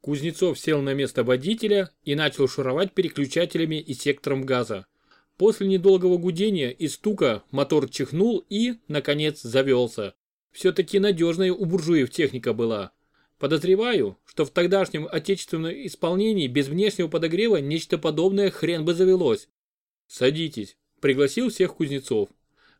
Кузнецов сел на место водителя и начал шуровать переключателями и сектором газа. После недолгого гудения и стука мотор чихнул и, наконец, завелся. Все-таки надежная у буржуев техника была. Подозреваю, что в тогдашнем отечественном исполнении без внешнего подогрева нечто подобное хрен бы завелось. «Садитесь», – пригласил всех кузнецов.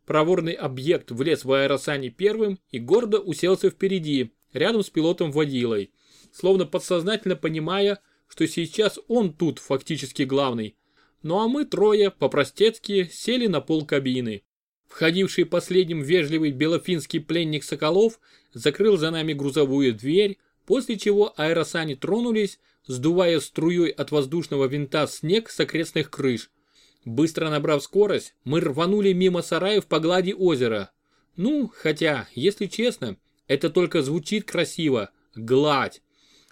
Проворный объект влез в аэросане первым и гордо уселся впереди, рядом с пилотом-водилой, словно подсознательно понимая, что сейчас он тут фактически главный. Ну а мы трое, по-простецки, сели на пол кабины. Входивший последним вежливый белофинский пленник Соколов закрыл за нами грузовую дверь, после чего аэросани тронулись, сдувая струей от воздушного винта снег с окрестных крыш. Быстро набрав скорость, мы рванули мимо сараев по глади озера. Ну, хотя, если честно, это только звучит красиво – гладь.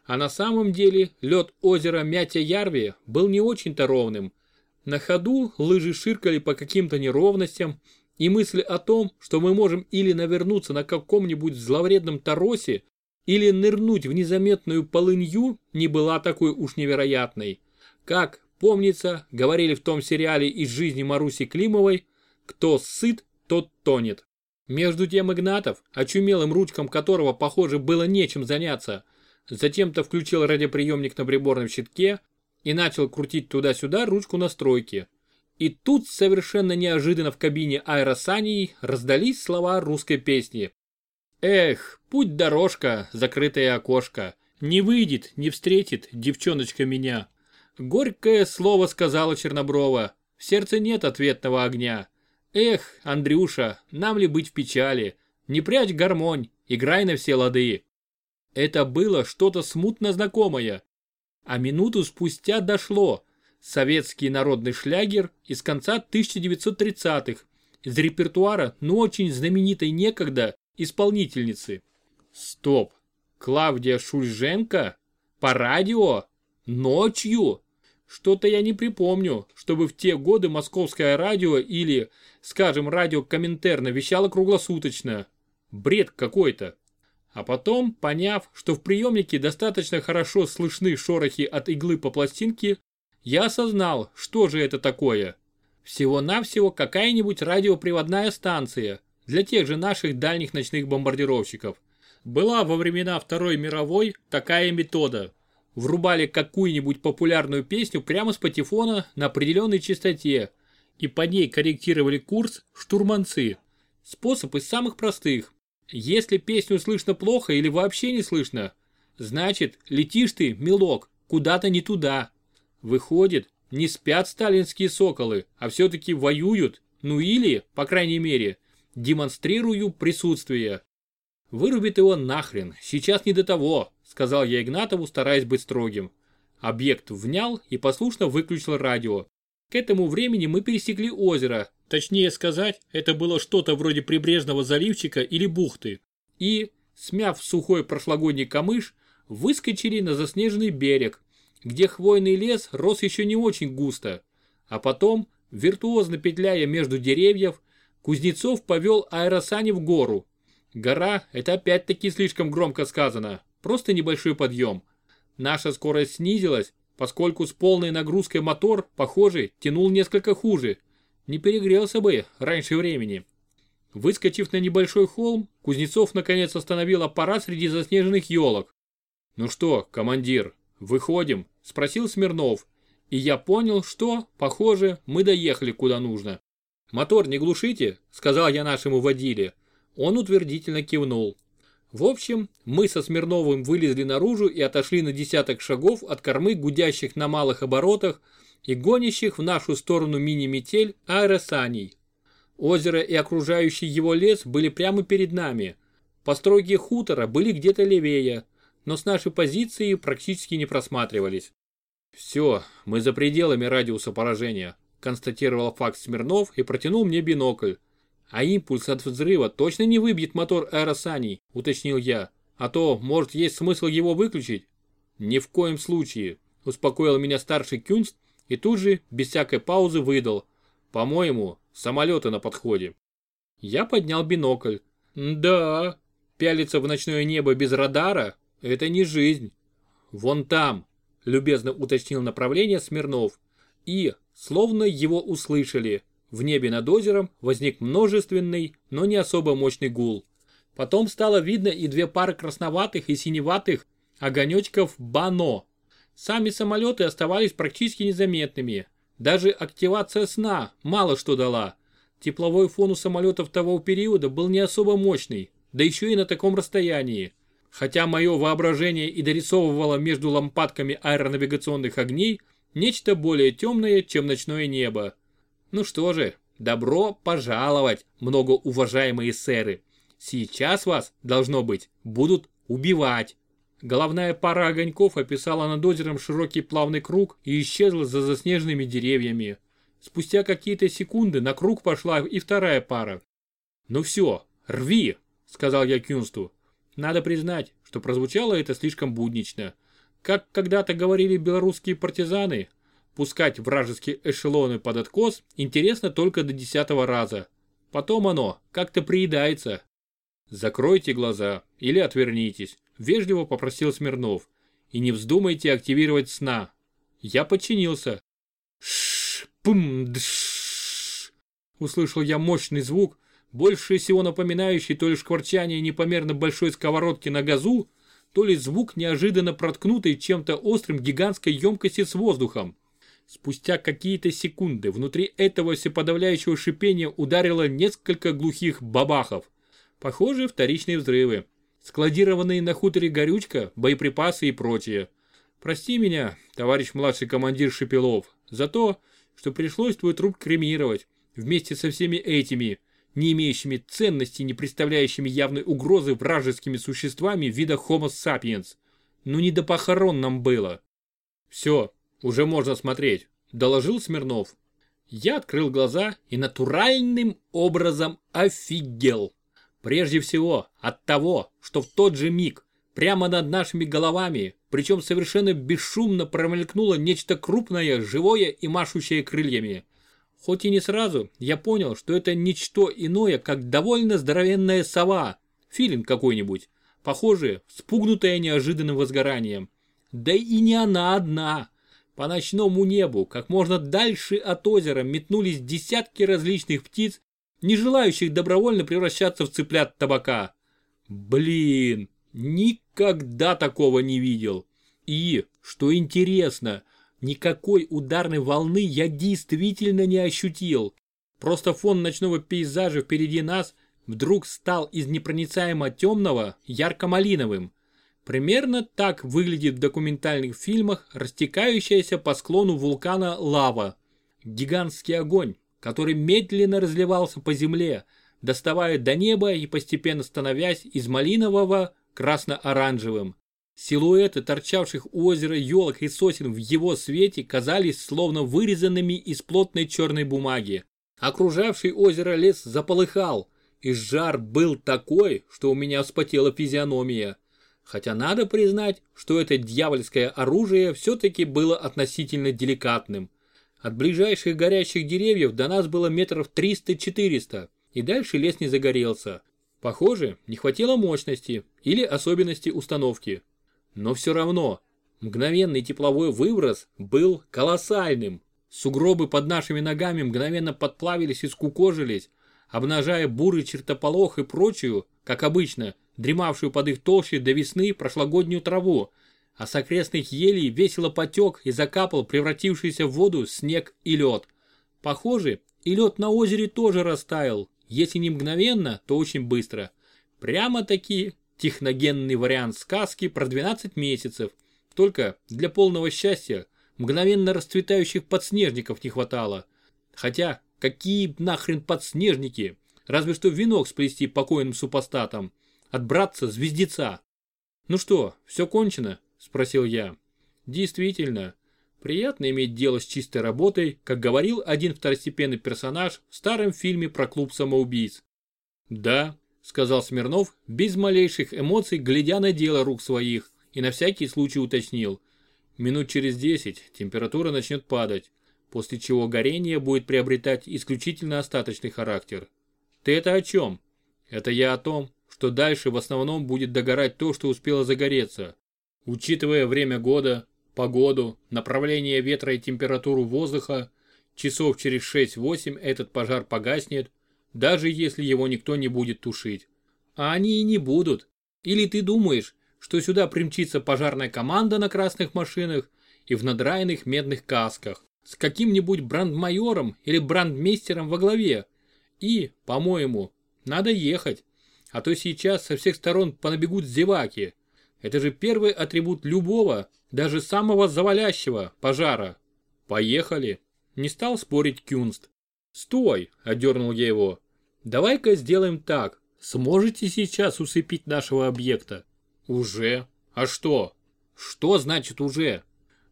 А на самом деле лед озера Мятя-Ярви был не очень-то ровным. На ходу лыжи ширкали по каким-то неровностям, и мысль о том, что мы можем или навернуться на каком-нибудь зловредном торосе, или нырнуть в незаметную полынью не была такой уж невероятной. Как, помнится, говорили в том сериале из жизни Маруси Климовой, кто сыт, тот тонет. Между тем Игнатов, очумелым ручкам которого, похоже, было нечем заняться, затем-то включил радиоприемник на приборном щитке и начал крутить туда-сюда ручку настройки. И тут совершенно неожиданно в кабине аэросании раздались слова русской песни. Эх, путь дорожка, закрытое окошко. Не выйдет, не встретит девчоночка меня. Горькое слово сказала Черноброва. В сердце нет ответного огня. Эх, Андрюша, нам ли быть в печали? Не прячь гармонь, играй на все лады. Это было что-то смутно знакомое. А минуту спустя дошло. Советский народный шлягер из конца 1930-х. Из репертуара, ну очень знаменитой некогда исполнительницы. Стоп. Клавдия Шульженко? По радио? Ночью? Что-то я не припомню, чтобы в те годы московское радио или, скажем, радио Коминтерна вещало круглосуточно. Бред какой-то. А потом, поняв, что в приемнике достаточно хорошо слышны шорохи от иглы по пластинке, я осознал, что же это такое. Всего-навсего какая-нибудь радиоприводная станция, для тех же наших дальних ночных бомбардировщиков. Была во времена Второй мировой такая метода. Врубали какую-нибудь популярную песню прямо с патефона на определенной частоте и по ней корректировали курс штурманцы. Способ из самых простых. Если песню слышно плохо или вообще не слышно, значит летишь ты, милок, куда-то не туда. Выходит, не спят сталинские соколы, а все-таки воюют, ну или, по крайней мере, демонстрирую присутствие. Вырубит его нахрен, сейчас не до того, сказал я Игнатову, стараясь быть строгим. Объект внял и послушно выключил радио. К этому времени мы пересекли озеро, точнее сказать, это было что-то вроде прибрежного заливчика или бухты. И, смяв сухой прошлогодний камыш, выскочили на заснеженный берег, где хвойный лес рос еще не очень густо. А потом, виртуозно петляя между деревьев, Кузнецов повел аэросани в гору. Гора – это опять-таки слишком громко сказано, просто небольшой подъем. Наша скорость снизилась, поскольку с полной нагрузкой мотор, похоже, тянул несколько хуже. Не перегрелся бы раньше времени. Выскочив на небольшой холм, Кузнецов наконец остановил аппарат среди заснеженных елок. «Ну что, командир, выходим?» – спросил Смирнов. И я понял, что, похоже, мы доехали куда нужно. «Мотор не глушите?» – сказал я нашему водиле. Он утвердительно кивнул. В общем, мы со Смирновым вылезли наружу и отошли на десяток шагов от кормы гудящих на малых оборотах и гонящих в нашу сторону мини-метель аэросаней. Озеро и окружающий его лес были прямо перед нами. Постройки хутора были где-то левее, но с нашей позиции практически не просматривались. Все, мы за пределами радиуса поражения, констатировал факт Смирнов и протянул мне бинокль. А импульс от взрыва точно не выбьет мотор аэросаней, уточнил я. А то, может, есть смысл его выключить? Ни в коем случае, успокоил меня старший Кюнст и тут же, без всякой паузы, выдал. По-моему, самолеты на подходе. Я поднял бинокль. Да, пялиться в ночное небо без радара – это не жизнь. вон там, любезно уточнил направление Смирнов. И, словно его услышали, в небе над озером возник множественный, но не особо мощный гул. Потом стало видно и две пары красноватых и синеватых огонечков Бано. Сами самолеты оставались практически незаметными. Даже активация сна мало что дала. Тепловой фон у самолетов того периода был не особо мощный, да еще и на таком расстоянии. Хотя мое воображение и дорисовывало между лампадками аэронавигационных огней нечто более темное, чем ночное небо. Ну что же, добро пожаловать, многоуважаемые сэры. Сейчас вас, должно быть, будут убивать. Головная пара огоньков описала над озером широкий плавный круг и исчезла за заснеженными деревьями. Спустя какие-то секунды на круг пошла и вторая пара. «Ну все, рви!» – сказал я Кюнсту. Надо признать, что прозвучало это слишком буднично. Как когда-то говорили белорусские партизаны, пускать вражеские эшелоны под откос интересно только до десятого раза. Потом оно как-то приедается. Закройте глаза или отвернитесь, вежливо попросил Смирнов. И не вздумайте активировать сна. Я подчинился. Шпум-дш. Услышал я мощный звук, больше всего напоминающий то ли шкварчание непомерно большой сковородки на газу, то ли звук неожиданно проткнутый чем-то острым гигантской емкости с воздухом. Спустя какие-то секунды внутри этого всеподавляющего шипения ударило несколько глухих бабахов. Похоже, вторичные взрывы. Складированные на хуторе горючка, боеприпасы и прочее. Прости меня, товарищ младший командир Шепелов, за то, что пришлось твой труп кремировать вместе со всеми этими, не имеющими ценности, не представляющими явной угрозы вражескими существами вида Homo sapiens. Ну не до похорон нам было. Все, уже можно смотреть, доложил Смирнов. Я открыл глаза и натуральным образом офигел. Прежде всего от того, что в тот же миг прямо над нашими головами, причем совершенно бесшумно промелькнуло нечто крупное, живое и машущее крыльями. Хоть и не сразу, я понял, что это ничто иное, как довольно здоровенная сова, филин какой-нибудь, похоже, спугнутая неожиданным возгоранием. Да и не она одна. По ночному небу, как можно дальше от озера, метнулись десятки различных птиц, не желающих добровольно превращаться в цыплят табака. Блин, никогда такого не видел. И, что интересно, никакой ударной волны я действительно не ощутил. Просто фон ночного пейзажа впереди нас вдруг стал из непроницаемо темного ярко-малиновым. Примерно так выглядит в документальных фильмах растекающаяся по склону вулкана лава. Гигантский огонь, который медленно разливался по земле, доставая до неба и постепенно становясь из малинового красно-оранжевым. Силуэты торчавших у озера елок и сосен в его свете казались словно вырезанными из плотной черной бумаги. Окружавший озеро лес заполыхал, и жар был такой, что у меня вспотела физиономия. Хотя надо признать, что это дьявольское оружие все-таки было относительно деликатным. От ближайших горящих деревьев до нас было метров 300-400, и дальше лес не загорелся. Похоже, не хватило мощности или особенностей установки. Но все равно, мгновенный тепловой выброс был колоссальным. Сугробы под нашими ногами мгновенно подплавились и скукожились, обнажая бурый чертополох и прочую, как обычно, дремавшую под их толщей до весны прошлогоднюю траву, а с окрестных елей весело потек и закапал превратившийся в воду снег и лед. Похоже, и лед на озере тоже растаял, если не мгновенно, то очень быстро. Прямо-таки техногенный вариант сказки про 12 месяцев. Только для полного счастья мгновенно расцветающих подснежников не хватало. Хотя, какие нахрен подснежники? Разве что венок сплести покойным супостатам от братца-звездеца. «Ну что, все кончено?» – спросил я. «Действительно, приятно иметь дело с чистой работой, как говорил один второстепенный персонаж в старом фильме про клуб самоубийц». «Да», – сказал Смирнов, без малейших эмоций, глядя на дело рук своих, и на всякий случай уточнил. Минут через десять температура начнет падать, после чего горение будет приобретать исключительно остаточный характер. Ты это о чем? Это я о том, что дальше в основном будет догорать то, что успело загореться. Учитывая время года, погоду, направление ветра и температуру воздуха, часов через 6-8 этот пожар погаснет, даже если его никто не будет тушить. А они и не будут. Или ты думаешь, что сюда примчится пожарная команда на красных машинах и в надраенных медных касках с каким-нибудь брандмайором или брандмейстером во главе. И, по-моему, надо ехать, а то сейчас со всех сторон понабегут зеваки. Это же первый атрибут любого, даже самого завалящего пожара. Поехали. Не стал спорить Кюнст. Стой, одернул я его. Давай-ка сделаем так. Сможете сейчас усыпить нашего объекта? Уже. А что? Что значит уже?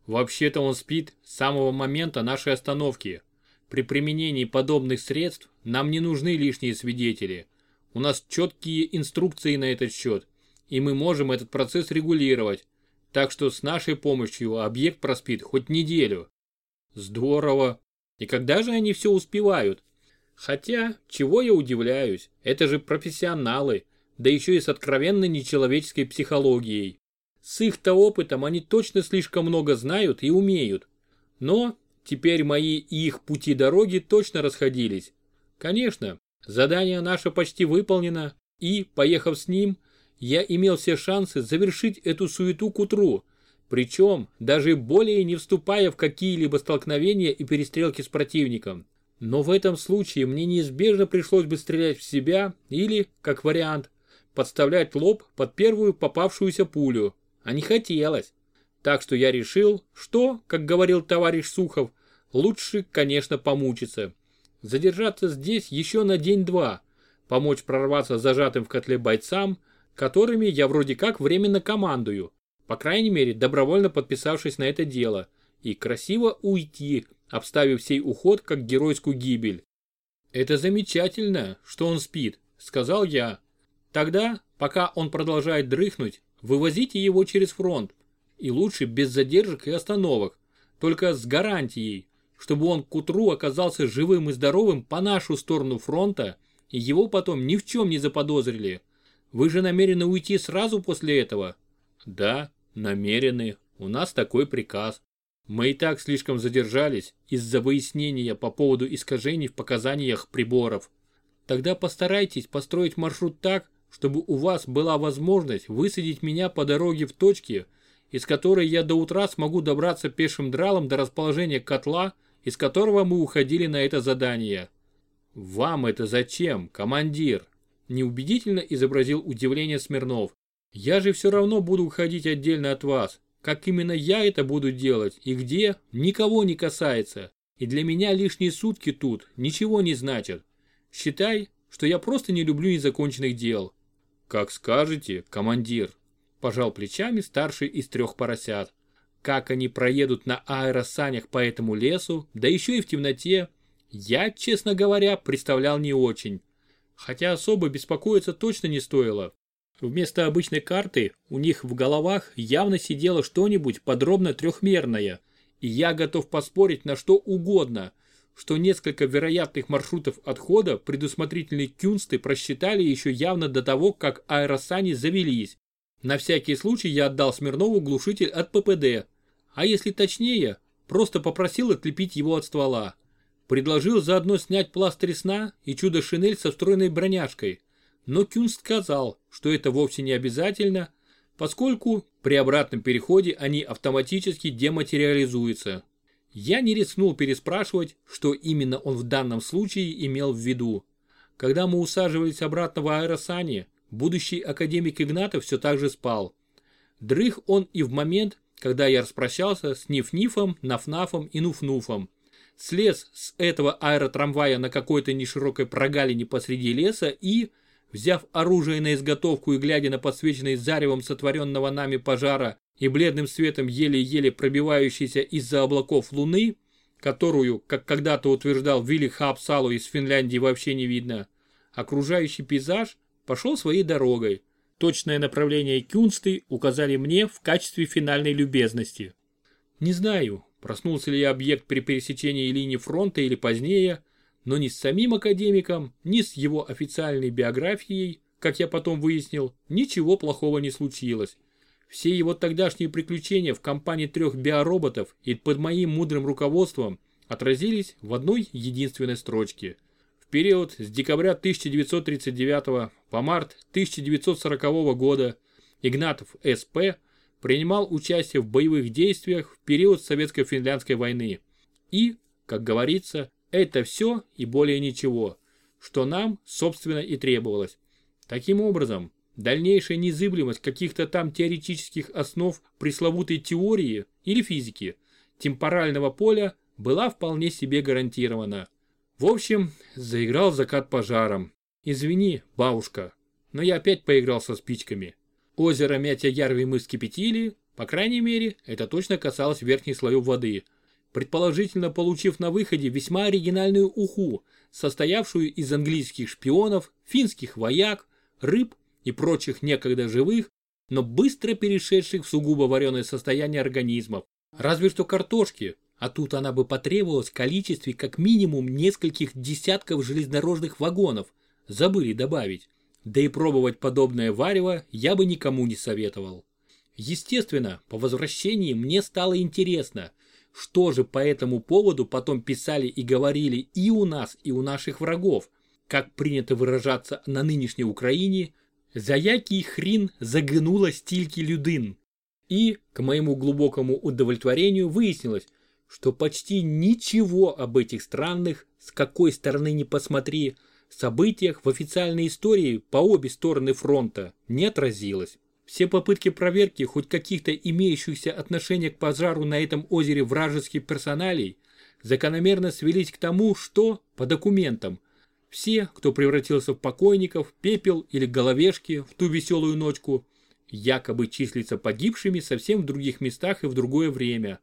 Вообще-то он спит с самого момента нашей остановки. При применении подобных средств нам не нужны лишние свидетели. У нас четкие инструкции на этот счет, и мы можем этот процесс регулировать. Так что с нашей помощью объект проспит хоть неделю. Здорово. И когда же они все успевают? Хотя, чего я удивляюсь, это же профессионалы, да еще и с откровенно нечеловеческой психологией. С их-то опытом они точно слишком много знают и умеют. Но теперь мои и их пути дороги точно расходились. Конечно, задание наше почти выполнено, и, поехав с ним, я имел все шансы завершить эту суету к утру, причем даже более не вступая в какие-либо столкновения и перестрелки с противником. Но в этом случае мне неизбежно пришлось бы стрелять в себя или, как вариант, подставлять лоб под первую попавшуюся пулю, а не хотелось. Так что я решил, что, как говорил товарищ Сухов, лучше, конечно, помучиться. Задержаться здесь еще на день-два, помочь прорваться зажатым в котле бойцам, которыми я вроде как временно командую, по крайней мере, добровольно подписавшись на это дело, и красиво уйти, обставив сей уход как геройскую гибель. «Это замечательно, что он спит», — сказал я. «Тогда, пока он продолжает дрыхнуть, вывозите его через фронт, и лучше без задержек и остановок, только с гарантией, чтобы он к утру оказался живым и здоровым по нашу сторону фронта, и его потом ни в чем не заподозрили. Вы же намерены уйти сразу после этого? Да, намерены. У нас такой приказ. Мы и так слишком задержались из-за выяснения по поводу искажений в показаниях приборов. Тогда постарайтесь построить маршрут так, чтобы у вас была возможность высадить меня по дороге в точке, из которой я до утра смогу добраться пешим дралом до расположения котла, из которого мы уходили на это задание. Вам это зачем, командир? Неубедительно изобразил удивление Смирнов. Я же все равно буду уходить отдельно от вас. Как именно я это буду делать и где, никого не касается. И для меня лишние сутки тут ничего не значат. Считай, что я просто не люблю незаконченных дел. Как скажете, командир. Пожал плечами старший из трех поросят. Как они проедут на аэросанях по этому лесу, да еще и в темноте, я, честно говоря, представлял не очень. Хотя особо беспокоиться точно не стоило. Вместо обычной карты у них в головах явно сидело что-нибудь подробно трехмерное, и я готов поспорить на что угодно, что несколько вероятных маршрутов отхода предусмотрительные кюнсты просчитали еще явно до того, как аэросани завелись. На всякий случай я отдал Смирнову глушитель от ППД, а если точнее, просто попросил отлепить его от ствола. Предложил заодно снять пластырь сна и чудо-шинель со встроенной броняшкой, но Кюнст сказал, что это вовсе не обязательно, поскольку при обратном переходе они автоматически дематериализуются. Я не рискнул переспрашивать, что именно он в данном случае имел в виду. Когда мы усаживались обратно в аэросане, будущий академик Игнатов все так же спал. Дрых он и в момент, когда я распрощался с Ниф-Нифом, Наф-Нафом и Нуф-Нуфом. Слез с этого аэротрамвая на какой-то неширокой прогалине посреди леса и, Взяв оружие на изготовку и глядя на подсвеченный заревом сотворенного нами пожара и бледным светом еле-еле пробивающейся из-за облаков луны, которую, как когда-то утверждал Вилли Хапсалу из Финляндии вообще не видно, окружающий пейзаж пошел своей дорогой. Точное направление Кюнсты указали мне в качестве финальной любезности. Не знаю, проснулся ли объект при пересечении линии фронта или позднее, но ни с самим академиком, ни с его официальной биографией, как я потом выяснил, ничего плохого не случилось. Все его тогдашние приключения в компании трех биороботов и под моим мудрым руководством отразились в одной единственной строчке. В период с декабря 1939 по март 1940 года Игнатов СП принимал участие в боевых действиях в период Советско-финляндской войны. И, как говорится, это все и более ничего, что нам, собственно, и требовалось. Таким образом, дальнейшая незыблемость каких-то там теоретических основ пресловутой теории или физики темпорального поля была вполне себе гарантирована. В общем, заиграл закат пожаром. Извини, бабушка, но я опять поиграл со спичками. Озеро Мятя-Ярви мы вскипятили, по крайней мере, это точно касалось верхних слоев воды, предположительно получив на выходе весьма оригинальную уху, состоявшую из английских шпионов, финских вояк, рыб и прочих некогда живых, но быстро перешедших в сугубо вареное состояние организмов. Разве что картошки, а тут она бы потребовалась в количестве как минимум нескольких десятков железнодорожных вагонов, забыли добавить. Да и пробовать подобное варево я бы никому не советовал. Естественно, по возвращении мне стало интересно, что же по этому поводу потом писали и говорили и у нас, и у наших врагов, как принято выражаться на нынешней Украине, за який хрін загнула стільки людин. И, к моему глубокому удовлетворению, выяснилось, что почти ничего об этих странных, с какой стороны ни посмотри, событиях в официальной истории по обе стороны фронта не отразилось. Все попытки проверки хоть каких-то имеющихся отношений к пожару на этом озере вражеских персоналей закономерно свелись к тому, что, по документам, все, кто превратился в покойников, пепел или головешки в ту веселую ночку, якобы числятся погибшими совсем в других местах и в другое время.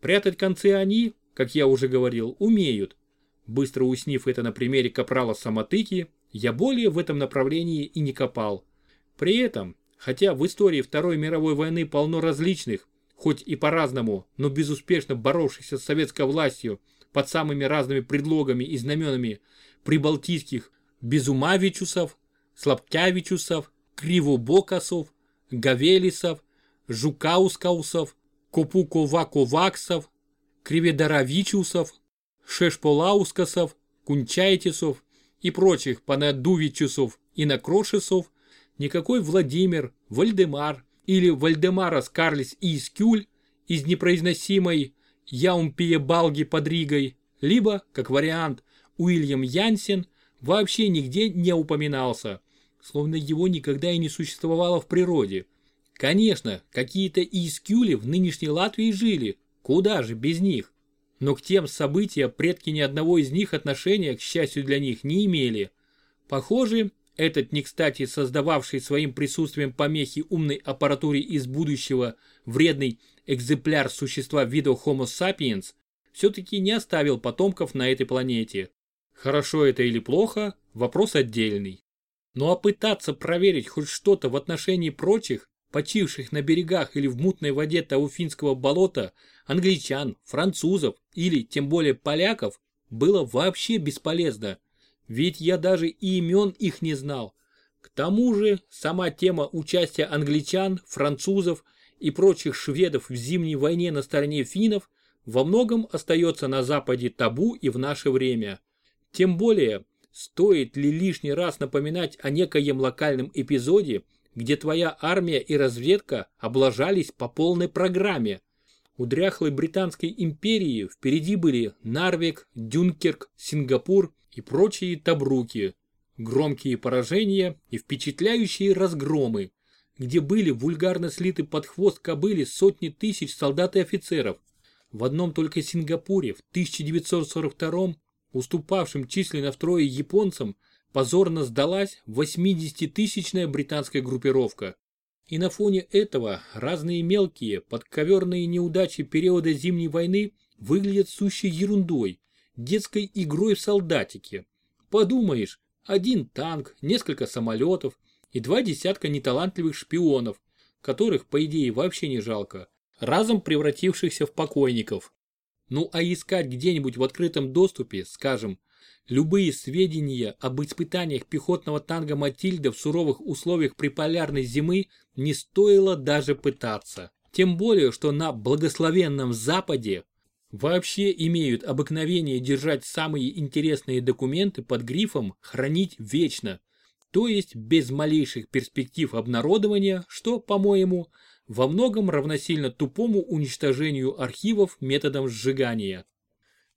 Прятать концы они, как я уже говорил, умеют, Быстро уяснив это на примере капрала Самотыки, я более в этом направлении и не копал. При этом, хотя в истории Второй мировой войны полно различных, хоть и по-разному, но безуспешно боровшихся с советской властью под самыми разными предлогами и знаменами прибалтийских Безумавичусов, Слабтявичусов, Кривобокасов, Гавелисов, Жукаускаусов, Копуковаковаксов, Криведоровичусов, Шешполаускасов, Кунчайтисов и прочих Панадувичусов и Накрошесов, никакой Владимир, Вальдемар или Вальдемарас Карлис и Искюль из непроизносимой Яумпиебалги под Ригой, либо, как вариант, Уильям Янсен вообще нигде не упоминался, словно его никогда и не существовало в природе. Конечно, какие-то Искюли в нынешней Латвии жили, куда же без них. Но к тем событиям предки ни одного из них отношения, к счастью для них, не имели. Похоже, этот не кстати создававший своим присутствием помехи умной аппаратуре из будущего вредный экземпляр существа вида Homo sapiens все-таки не оставил потомков на этой планете. Хорошо это или плохо, вопрос отдельный. Ну а пытаться проверить хоть что-то в отношении прочих, почивших на берегах или в мутной воде Тауфинского болота, англичан, французов или тем более поляков, было вообще бесполезно. Ведь я даже и имен их не знал. К тому же сама тема участия англичан, французов и прочих шведов в зимней войне на стороне финнов во многом остается на Западе табу и в наше время. Тем более, стоит ли лишний раз напоминать о некоем локальном эпизоде, где твоя армия и разведка облажались по полной программе. У дряхлой Британской империи впереди были Нарвик, Дюнкерк, Сингапур и прочие табруки. Громкие поражения и впечатляющие разгромы, где были вульгарно слиты под хвост кобыли сотни тысяч солдат и офицеров. В одном только Сингапуре в 1942 уступавшим численно втрое японцам, позорно сдалась 80-тысячная британская группировка. И на фоне этого разные мелкие, подковерные неудачи периода Зимней войны выглядят сущей ерундой, детской игрой в солдатики. Подумаешь, один танк, несколько самолетов и два десятка неталантливых шпионов, которых, по идее, вообще не жалко, разом превратившихся в покойников. Ну а искать где-нибудь в открытом доступе, скажем, любые сведения об испытаниях пехотного танка «Матильда» в суровых условиях приполярной зимы не стоило даже пытаться. Тем более, что на благословенном Западе вообще имеют обыкновение держать самые интересные документы под грифом «хранить вечно», то есть без малейших перспектив обнародования, что, по-моему, во многом равносильно тупому уничтожению архивов методом сжигания.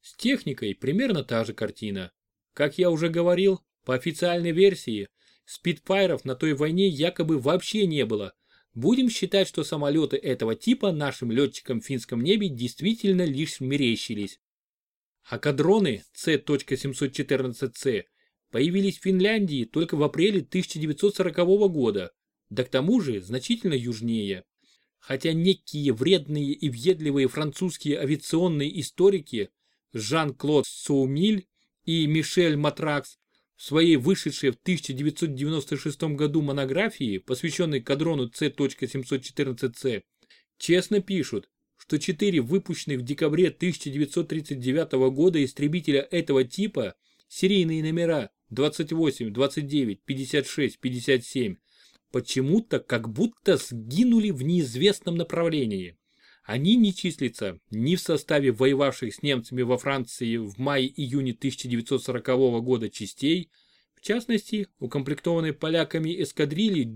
С техникой примерно та же картина. Как я уже говорил, по официальной версии, спидфайров на той войне якобы вообще не было. Будем считать, что самолеты этого типа нашим летчикам в финском небе действительно лишь мерещились. А кадроны C.714C появились в Финляндии только в апреле 1940 года, да к тому же значительно южнее. Хотя некие вредные и въедливые французские авиационные историки Жан-Клод Соумиль и Мишель Матракс в своей вышедшей в 1996 году монографии, посвященной кадрону C.714C, честно пишут, что четыре выпущенных в декабре 1939 года истребителя этого типа, серийные номера 28, 29, 56, 57, почему-то как будто сгинули в неизвестном направлении. Они не числятся ни в составе воевавших с немцами во Франции в мае-июне 1940 года частей, в частности, укомплектованной поляками эскадрильи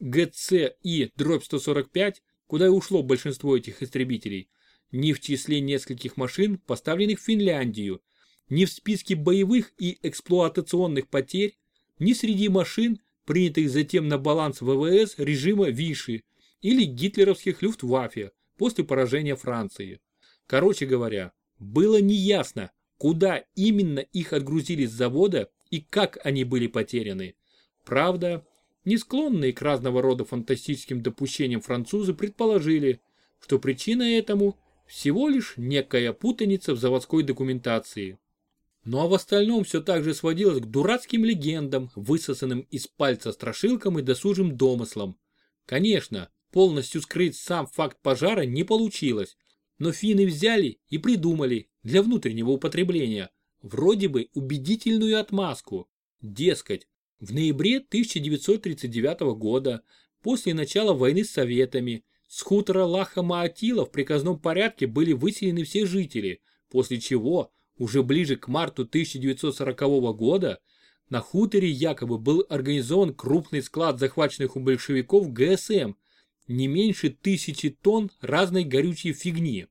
ГЦИ дробь 145, куда и ушло большинство этих истребителей, ни в числе нескольких машин, поставленных в Финляндию, ни в списке боевых и эксплуатационных потерь, ни среди машин, принятых затем на баланс ВВС режима Виши или гитлеровских Люфтваффе после поражения Франции. Короче говоря, было неясно, куда именно их отгрузили с завода и как они были потеряны. Правда, не склонные к разного рода фантастическим допущениям французы предположили, что причина этому всего лишь некая путаница в заводской документации. Ну а в остальном все так же сводилось к дурацким легендам, высосанным из пальца страшилкам и досужим домыслам. Конечно, полностью скрыть сам факт пожара не получилось, но финны взяли и придумали для внутреннего употребления вроде бы убедительную отмазку. Дескать, в ноябре 1939 года, после начала войны с Советами, с хутора Лаха-Маатила в приказном порядке были выселены все жители, после чего уже ближе к марту 1940 года на хуторе якобы был организован крупный склад захваченных у большевиков ГСМ, не меньше тысячи тонн разной горючей фигни.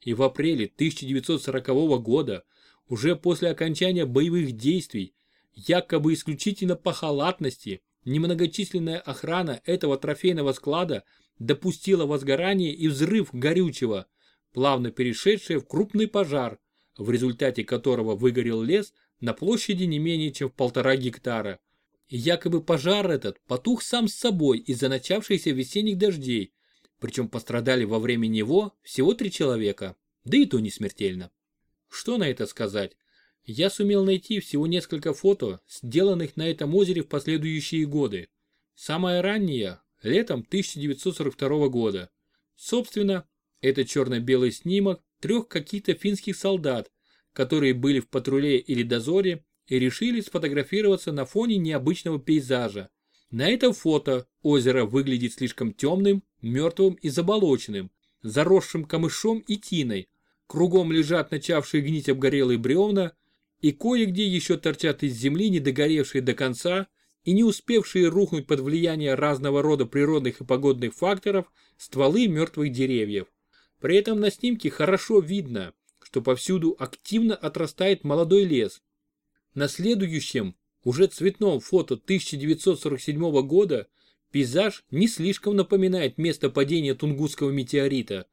И в апреле 1940 года, уже после окончания боевых действий, якобы исключительно по халатности, немногочисленная охрана этого трофейного склада допустила возгорание и взрыв горючего, плавно перешедшее в крупный пожар, в результате которого выгорел лес на площади не менее чем в полтора гектара. Якобы пожар этот потух сам с собой из-за начавшихся весенних дождей, причем пострадали во время него всего три человека, да и то не смертельно. Что на это сказать? Я сумел найти всего несколько фото, сделанных на этом озере в последующие годы. Самое раннее – летом 1942 года. Собственно, это черно-белый снимок трех каких-то финских солдат, которые были в патруле или дозоре и решили сфотографироваться на фоне необычного пейзажа. На этом фото озеро выглядит слишком темным, мертвым и заболоченным, заросшим камышом и тиной. Кругом лежат начавшие гнить обгорелые бревна, и кое-где еще торчат из земли недогоревшие до конца и не успевшие рухнуть под влияние разного рода природных и погодных факторов стволы мертвых деревьев. При этом на снимке хорошо видно, что повсюду активно отрастает молодой лес. На следующем, уже цветном фото 1947 года пейзаж не слишком напоминает место падения Тунгусского метеорита,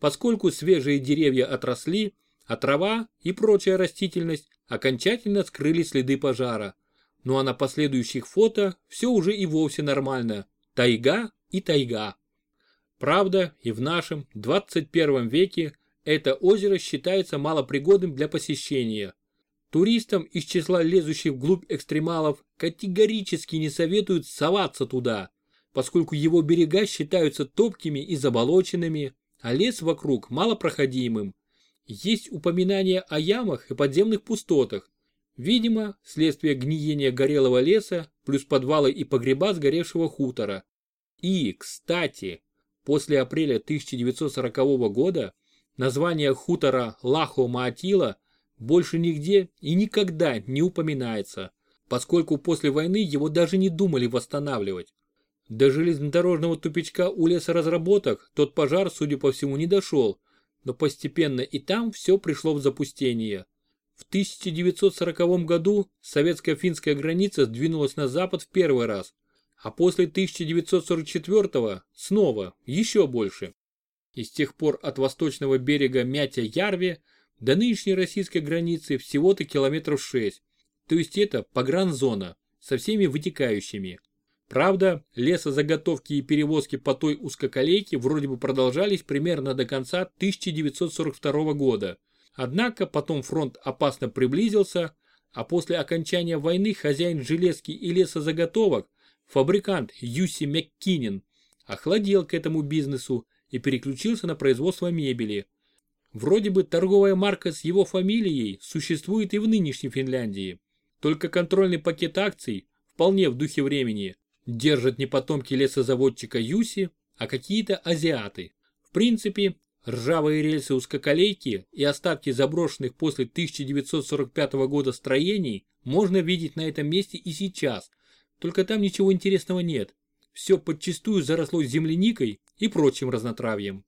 поскольку свежие деревья отросли, а трава и прочая растительность окончательно скрыли следы пожара. Ну а на последующих фото все уже и вовсе нормально. Тайга и тайга. Правда, и в нашем 21 веке это озеро считается малопригодным для посещения. Туристам из числа лезущих вглубь экстремалов категорически не советуют соваться туда, поскольку его берега считаются топкими и заболоченными, а лес вокруг малопроходимым. Есть упоминания о ямах и подземных пустотах, Видимо, следствие гниения горелого леса плюс подвалы и погреба сгоревшего хутора. И, кстати, после апреля 1940 года название хутора Лахо-Маатила больше нигде и никогда не упоминается, поскольку после войны его даже не думали восстанавливать. До железнодорожного тупичка у лесоразработок тот пожар, судя по всему, не дошел, но постепенно и там все пришло в запустение. В 1940 году советско-финская граница сдвинулась на запад в первый раз, а после 1944 снова, еще больше. И с тех пор от восточного берега Мятя-Ярве до нынешней российской границы всего-то километров 6, то есть это погранзона со всеми вытекающими. Правда, лесозаготовки и перевозки по той узкоколейке вроде бы продолжались примерно до конца 1942 года. Однако потом фронт опасно приблизился, а после окончания войны хозяин железки и лесозаготовок, фабрикант Юси МcКиннен, охладел к этому бизнесу и переключился на производство мебели. Вроде бы торговая марка с его фамилией существует и в нынешней Финляндии. Только контрольный пакет акций, вполне в духе времени, держат не потомки лесозаводчика Юси, а какие-то азиаты. В принципе, ржавые рельсы узкоколейки и остатки заброшенных после 1945 года строений можно видеть на этом месте и сейчас, только там ничего интересного нет. Все подчистую заросло земляникой и прочим разнотравьем.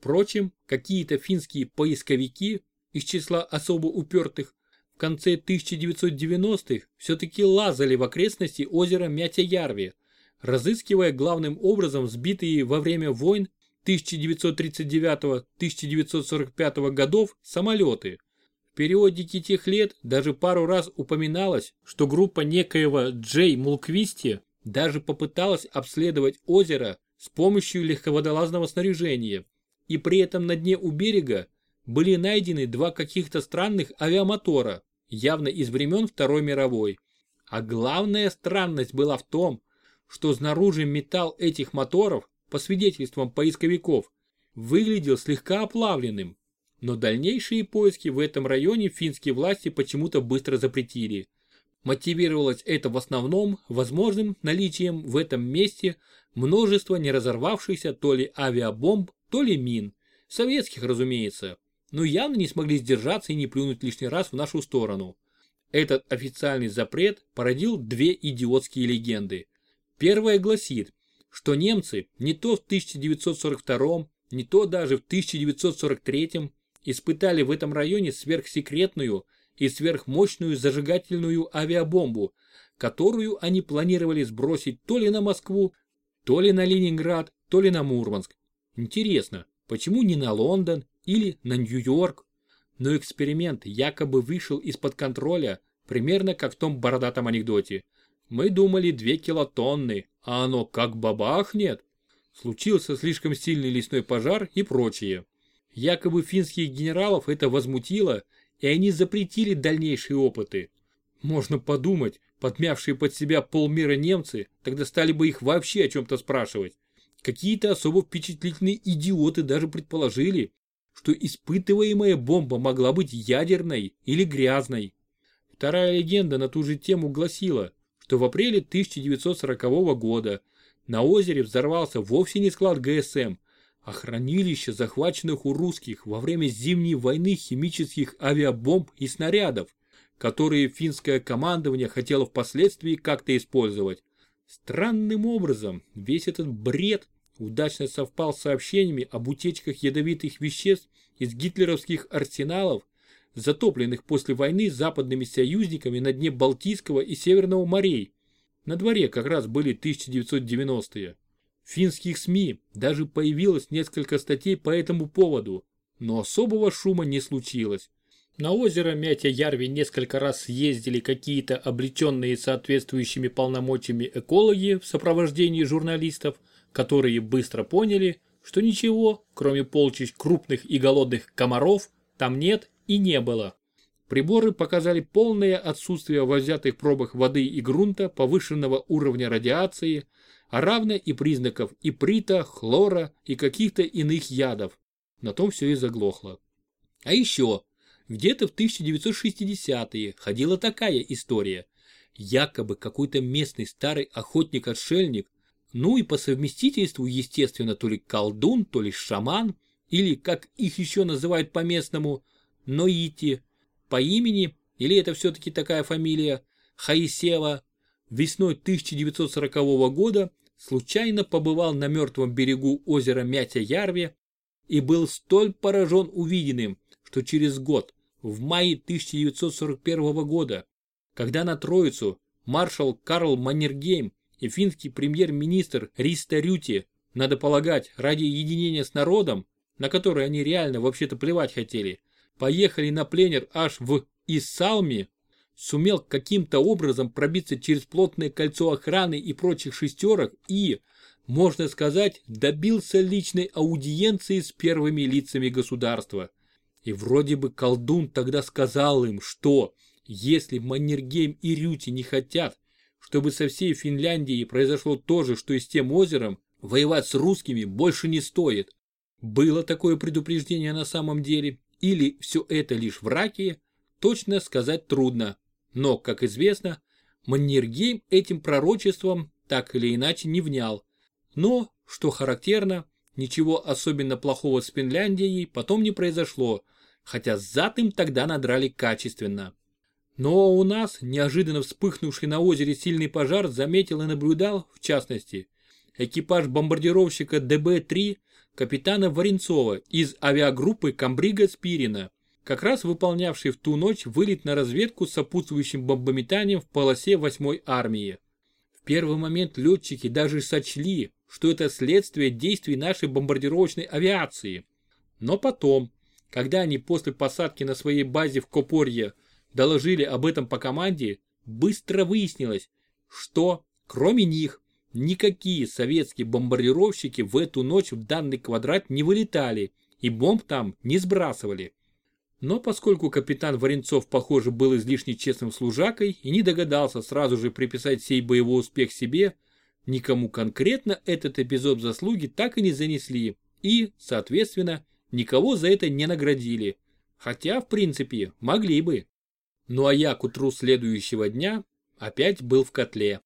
Впрочем, какие-то финские поисковики из числа особо упертых конце 1990-х все-таки лазали в окрестности озера Мятя-Ярви, разыскивая главным образом сбитые во время войн 1939-1945 годов самолеты. В периодике тех лет даже пару раз упоминалось, что группа некоего Джей Мулквисти даже попыталась обследовать озеро с помощью легководолазного снаряжения, и при этом на дне у берега были найдены два каких-то странных авиамотора, явно из времен Второй мировой. А главная странность была в том, что снаружи металл этих моторов, по свидетельствам поисковиков, выглядел слегка оплавленным. Но дальнейшие поиски в этом районе финские власти почему-то быстро запретили. Мотивировалось это в основном возможным наличием в этом месте множества не разорвавшихся то ли авиабомб, то ли мин. Советских, разумеется но явно не смогли сдержаться и не плюнуть лишний раз в нашу сторону. Этот официальный запрет породил две идиотские легенды. Первая гласит, что немцы не то в 1942, не то даже в 1943 испытали в этом районе сверхсекретную и сверхмощную зажигательную авиабомбу, которую они планировали сбросить то ли на Москву, то ли на Ленинград, то ли на Мурманск. Интересно, почему не на Лондон или на Нью-Йорк. Но эксперимент якобы вышел из-под контроля, примерно как в том бородатом анекдоте. Мы думали 2 килотонны, а оно как бабахнет. Случился слишком сильный лесной пожар и прочее. Якобы финских генералов это возмутило, и они запретили дальнейшие опыты. Можно подумать, подмявшие под себя полмира немцы, тогда стали бы их вообще о чем-то спрашивать. Какие-то особо впечатлительные идиоты даже предположили, что испытываемая бомба могла быть ядерной или грязной. Вторая легенда на ту же тему гласила, что в апреле 1940 года на озере взорвался вовсе не склад ГСМ, а хранилище захваченных у русских во время Зимней войны химических авиабомб и снарядов, которые финское командование хотело впоследствии как-то использовать. Странным образом весь этот бред удачно совпал с сообщениями об утечках ядовитых веществ из гитлеровских арсеналов, затопленных после войны западными союзниками на дне Балтийского и Северного морей. На дворе как раз были 1990-е. В финских СМИ даже появилось несколько статей по этому поводу, но особого шума не случилось. На озеро Мятя-Ярви несколько раз ездили какие-то облеченные соответствующими полномочиями экологи в сопровождении журналистов, которые быстро поняли, что ничего, кроме полчищ крупных и голодных комаров, там нет и не было. Приборы показали полное отсутствие во взятых пробах воды и грунта повышенного уровня радиации, а равно и признаков иприта, хлора и каких-то иных ядов. На том все и заглохло. А еще, Где-то в 1960-е ходила такая история. Якобы какой-то местный старый охотник-отшельник, ну и по совместительству, естественно, то ли колдун, то ли шаман, или, как их еще называют по-местному, Ноити, по имени, или это все-таки такая фамилия, Хаисева, весной 1940 года случайно побывал на мертвом берегу озера Мятя-Ярве и был столь поражен увиденным, что через год, в мае 1941 года, когда на Троицу маршал Карл Маннергейм и финский премьер-министр Риста Рюти, надо полагать, ради единения с народом, на который они реально вообще-то плевать хотели, поехали на пленер аж в Иссалми, сумел каким-то образом пробиться через плотное кольцо охраны и прочих шестерок и, можно сказать, добился личной аудиенции с первыми лицами государства. И вроде бы колдун тогда сказал им, что если Маннергейм и Рюти не хотят, чтобы со всей Финляндией произошло то же, что и с тем озером, воевать с русскими больше не стоит. Было такое предупреждение на самом деле, или все это лишь враки, точно сказать трудно. Но, как известно, Маннергейм этим пророчеством так или иначе не внял. Но, что характерно, ничего особенно плохого с Финляндией потом не произошло, хотя зад им тогда надрали качественно. Но у нас неожиданно вспыхнувший на озере сильный пожар заметил и наблюдал, в частности, экипаж бомбардировщика ДБ-3 капитана Варенцова из авиагруппы Камбрига Спирина, как раз выполнявший в ту ночь вылет на разведку с сопутствующим бомбометанием в полосе 8-й армии. В первый момент летчики даже сочли, что это следствие действий нашей бомбардировочной авиации. Но потом, когда они после посадки на своей базе в Копорье доложили об этом по команде, быстро выяснилось, что, кроме них, никакие советские бомбардировщики в эту ночь в данный квадрат не вылетали и бомб там не сбрасывали. Но поскольку капитан Варенцов, похоже, был излишне честным служакой и не догадался сразу же приписать сей боевой успех себе, никому конкретно этот эпизод заслуги так и не занесли и, соответственно, никого за это не наградили. Хотя, в принципе, могли бы. Ну а я к утру следующего дня опять был в котле.